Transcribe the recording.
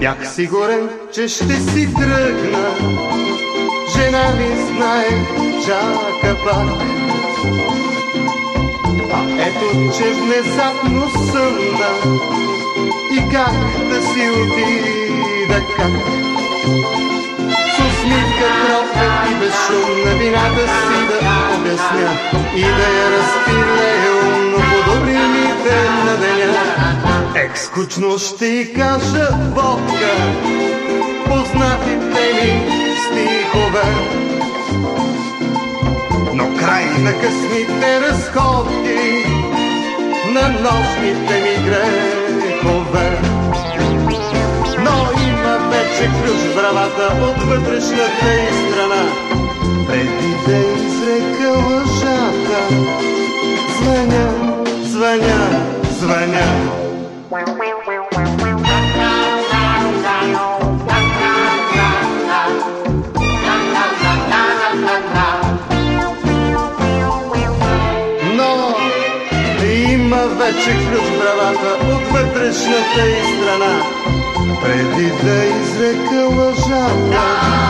Бях сигурен, че ще си тръгна, жена ми знае, чака пак. А ето, че внезапно съмна и как да си отида как. Вината си да обясня и да я разпилея умно по добрините на деня. Ех, скучно ще й кажа водка, познатите ми стихове. Но край на късните разходки, на нощните ми грехове. Но има вече ключ в от вътрешната и страна. Да изрека лъжата, звъня, звъня, звъня. Вече ключ в бравата от вътрешната и страна. Преди да изрека лъжата,